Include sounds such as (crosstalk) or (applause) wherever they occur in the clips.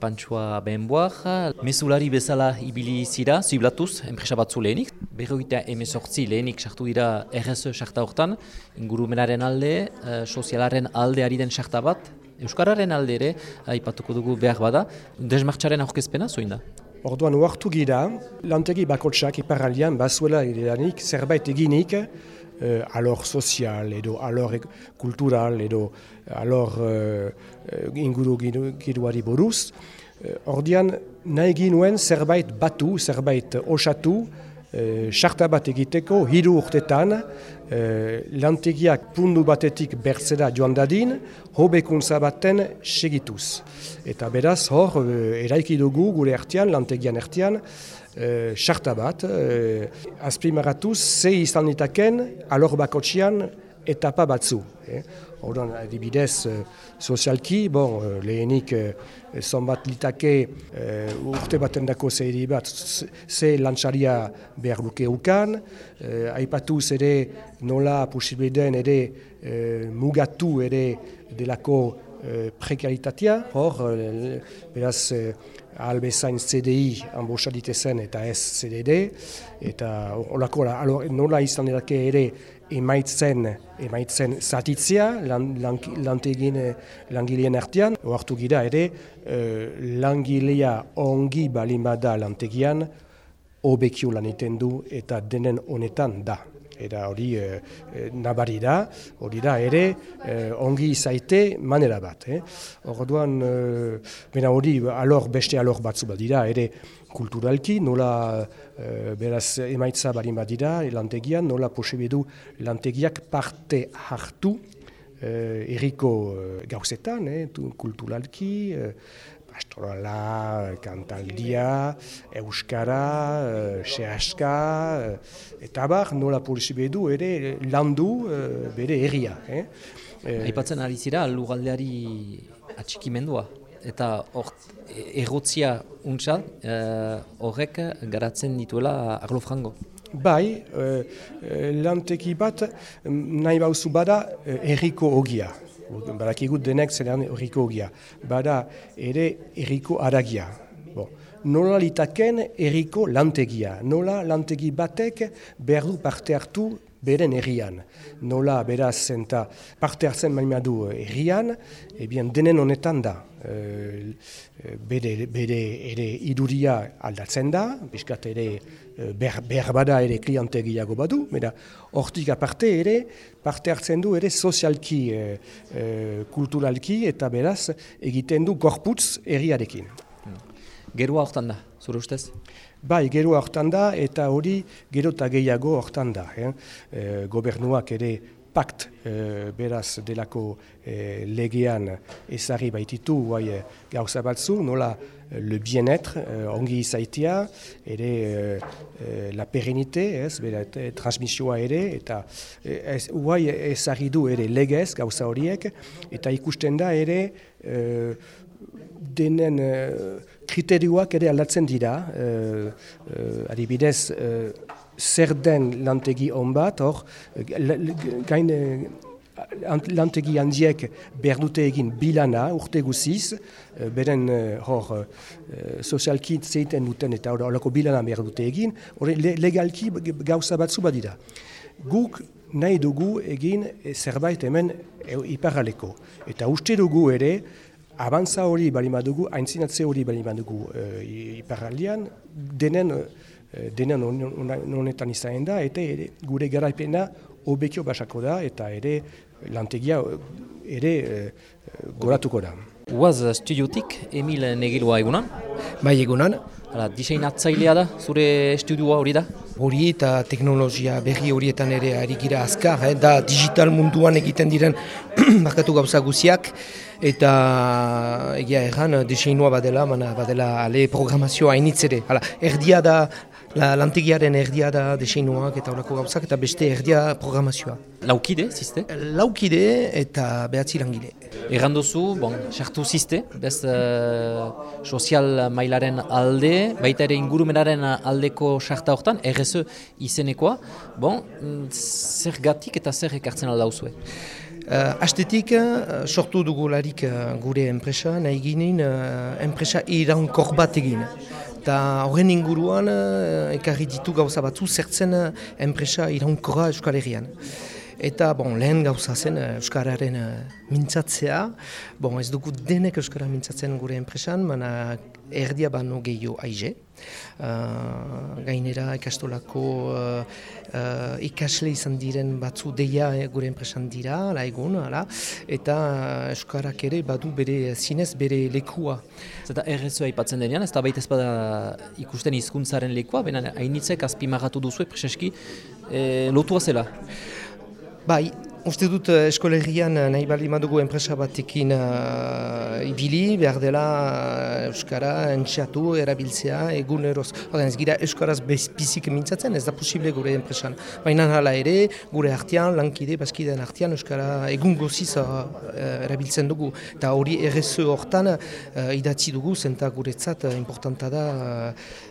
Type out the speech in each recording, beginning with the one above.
Pantsua Benboar, mesulari bezala ibili zira, ziblatuz, enpresa batzu lehenik. Berroita emezortzi lehenik sartu dira RS sarta hortan, ingurumenaren alde, eh, sozialaren alde ari den sarta bat, Euskararen alde ere, aipatuko dugu behar bada, desmartxaren aurkezpena, zoin da? Orduan uartu gira, lantegi bakotsak iparraldian bazuela ideanik zerbait eginik, uh, alor sozial edo alor kultural edo alor uh, inguru giruari boruz. Uh, ordian nahi ginuen zerbait batu, zerbait osatu, Sarta bat egiteko, hiru urtetan, lantegiak pundu batetik bertzera joan dadin, hobekuntza baten segituz. Eta beraz, hor, eraiki dugu gure artean, lantegian artean, sarta bat, e, azprimaratuz, ze izan ditaken, alor bakotxian, etapa batzu. Eh? Horren, adibidez, uh, sozialki, bon, uh, lehenik uh, zonbat litake uh, urte baten dako zehiri bat, ze lantxaria behar luke ukan, uh, aipatuz ere nola posibeden ere uh, mugatu ere delako uh, prekaritatea, hor, uh, beraz, uh, albezain CDI anbosa ditezen eta ez CDD, eta olako, nola izan edake ere emaitzen, emaitzen zatitzea lan, lan, lantegin langileen artean, oartu gira ere uh, langilea ongi balimada lantegian, obekio lan du eta denen honetan da eta hori e, nabari da, hori da ere e, ongi izaite manera bat. Eh? Orduan, e, hori alor beste alor batzu bat dira, ere kulturalki, nola e, beraz emaitza barin bat dira, lantegian, nola posebedu lantegiak parte hartu, eriko gauzetan, eh, kulturalki, pastorala, kantaldia, euskara, uh, sehaska, uh, eta bar, nola polisi du ere landu uh, bere erria. Eh? Aipatzen ari zira, lugaldeari atxikimendua, eta hor, errotzia untsa, horrek garatzen dituela arlo frango. Bai, lanteki bat nahi bauzu bada erriko ogia. Badakigu denek zelan horriko ogia. Bada ere erriko aragia. Bon. Nola litaken erriko lantegia. Nola lantegi batek behar du parte hartu beren errian. Nola beraz zenta parte hartzen baina du errian, ebien denen honetan da. E, bere, bere ere iduria aldatzen da, biskat ere behar, behar bada ere klientegiago badu, meda hortik aparte ere parte hartzen du ere sozialki, e, kulturalki eta beraz egiten du gorputz erriarekin. Gerua hortan da, zure ustez? Bai, gero hortan da eta hori gero eta gehiago hortan da. Eh? E, gobernuak ere pakt e, beraz delako e, legean ezari baititu guai gauza batzu, nola le bien-être, ongi izaitia, ere la perenite, ez, bera, transmisioa ere, eta guai ezari du ere legez gauza horiek, eta ikusten da ere denen uh, kriterioak ere aldatzen dira. Uh, uh, adibidez, uh, zer den lantegi on bat, hor, gain lantegi handiek behar dute egin bilana urte guziz, beren hor sozialki zeiten duten eta horako bilana behar dute egin, hori legalki gauza batzu badira. Guk nahi dugu egin zerbait hemen iparaleko. Eta uste dugu ere, Abantza hori bali madugu, haintzinatze hori bali madugu e, iparraldian, denen, e, denen honetan izan da, eta ere, gure garaipena obekio basako da, eta ere lantegia ere e, goratuko da. Uaz studiotik, Emil Negilua egunan? Bai egunan. Hala, diseinatzailea da, zure estudioa hori da? Hori eta teknologia berri horietan ere ari gira azkar, eh? da digital munduan egiten diren (clears throat) bakatu gauza guziak, eta egia erran diseinua badela, mana badela ale programazioa hainitz ere. Hala, erdia da, la, lantegiaren erdia da diseinuak eta horako gauzak, eta beste erdia programazioa. Laukide, ziste? Laukide eta behatzi langile. Errandozu, bon, sartu ziste, bez uh, sozial mailaren alde, baita ere ingurumenaren aldeko sarta hortan, RSE izenekoa, bon, zer gatik eta zer ekartzen aldauzue? Uh, astetik, uh, sortu dugularik uh, gure enpresa, nahi ginen uh, enpresa iraunkor bat egin. Eta horren inguruan, uh, ekarri ditu gauza batzu, zertzen uh, enpresa iraunkorra Euskal Herrian. Eta bon, lehen gauza zen eh, Euskararen uh, mintzatzea. Bon, ez dugu denek Euskara mintzatzen gure enpresan, mana erdia bano gehiago aize. Uh, gainera ikastolako uh, uh, ikasle izan diren batzu deia gure enpresan dira, ala egun, ala, eta Euskarak ere badu bere zinez bere lekua. Zeta errezua ipatzen denean, ez da baita ezpada ikusten hizkuntzaren lekua, baina hainitzek azpimagatu duzu, preseski, e, lotua zela. Bai, uste dut eh, eskolegian eh, nahi bali madugu enpresa batekin uh, ibili, behar dela Euskara entxatu, erabiltzea, egun eroz. Ez gira Euskaraz bizik mintzatzen, ez da posible gure enpresan. Baina hala ere, gure artean, lankide, baskideen artean, Euskara egun goziz uh, erabiltzen dugu. Eta hori errezu hortan uh, idatzi dugu, zenta guretzat uh, importanta da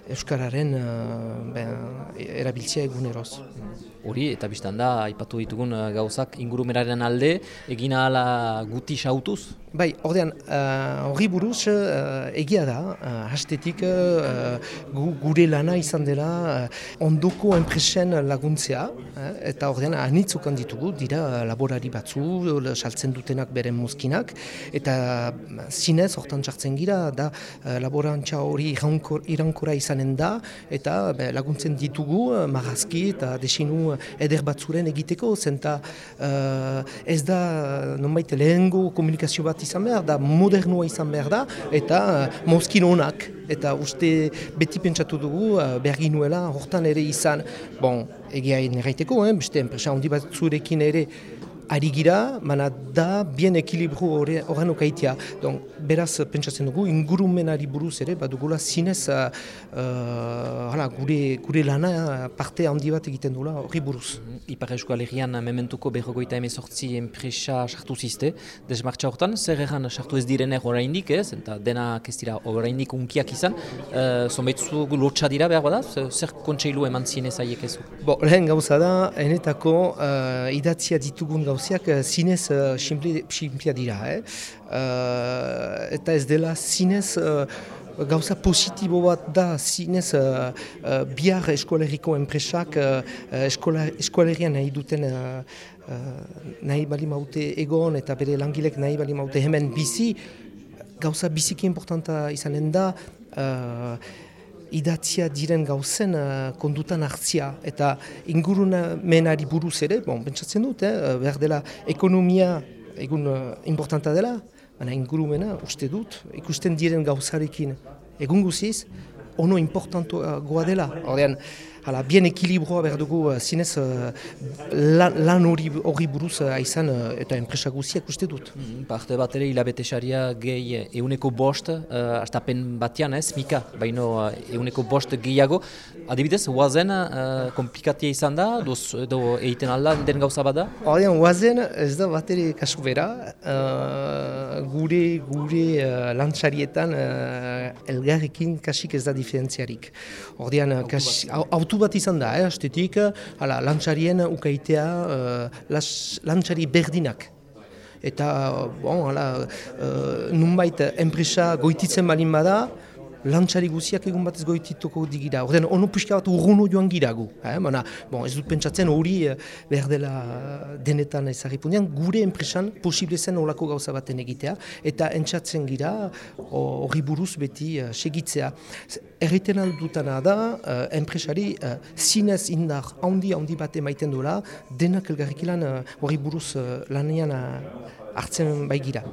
Euskararen uh, ben, erabiltzea egun eroz hori eta biztan da aipatu ditugun uh, gauzak ingurumeraren alde egin ahala guti sautuz? Bai, ordean, uh, hori buruz uh, egia da, uh, hastetik uh, gure lana izan dela uh, ondoko enpresen laguntzea, eta ordean anitzukan ditugu, dira laborari batzu, saltzen dutenak beren mozkinak, eta zinez hortan txartzen gira, da uh, laborantza hori irankora izanen da, eta laguntzen ditugu uh, marazki eta desinu eder batzuren egiteko, zenta uh, ez da nonbait lehengo komunikazio bat izan behar da, modernua izan behar da, eta uh, mozkin honak, eta uste beti pentsatu dugu uh, berginuela hortan ere izan, bon, egia neraiteko, eh, beste enpresa handi bat zurekin ere, ari gira, mana da bien ekilibru horren okaitia. Don, beraz, pentsatzen dugu, ingurumenari buruz ere, badugula zinez uh, hala, gure, gure lana parte handi bat egiten dula hori buruz. Mhm. Ipar Eusko Alegian mementuko berrogoita emezortzi enpresa sartu zizte, desmartza hortan, zer erran sartu ez direnek oraindik ez, eta dena ez dira oraindik unkiak izan, uh, zometzu lotxa dira behar bada, zer kontseilu eman zinez aiek ezu? Bo, lehen gauza da, enetako uh, idatzia ditugun gauza gauziak eh, zinez uh, simplia dira. Eh? Uh, eta ez dela zinez uh, gauza positibo bat da zinez uh, uh, bihar eskoleriko enpresak uh, eskolerian nahi duten uh, nahi bali maute egon eta bere langilek nahi bali maute hemen bizi gauza biziki importanta izanen da idatzia diren gauzen uh, kondutan hartzia eta inguruna menari buruz ere, bon, bentsatzen dut, eh, behar dela ekonomia egun uh, importanta dela, baina ingurumena uste dut, ikusten diren gauzarekin egun guziz, ono importantua dela. Ordean, hala, bien ekilibroa behar dugu uh, zinez uh, lan hori hori buruz uh, aizan eta enpresa guziak uste dut. Mm, parte bat ere hilabete xaria gehi euneko bost, uh, astapen batean ez, mika, baino uh, euneko bost gehiago. Adibidez, huazen uh, komplikatia izan da, doz, edo egiten alda den gauza bada? Horrean, huazen ez da bat ere kasu bera, uh, gure, gure uh, lantxarietan uh, elgarrekin kasik ez da diferentziarik. Horrean, autu bat izan da, eh, astetik, ala, lantxarien ukaitea uh, lantxari berdinak. Eta, bon, ala, uh, nunbait, enpresa goititzen balin bada, lantxari guziak egun batez goitituko digira. Orden, ono pixka bat urruno joan giragu. Eh? Mana, bon, ez dut pentsatzen hori eh, behar dela denetan ezagipundian, gure enpresan posible zen olako gauza baten egitea, eta entzatzen gira hori buruz beti uh, segitzea. Erriten aldutana da, uh, enpresari uh, zinez indar handi handi bat emaiten duela, denak elgarrikilan hori uh, buruz uh, lanean uh, hartzen baigira.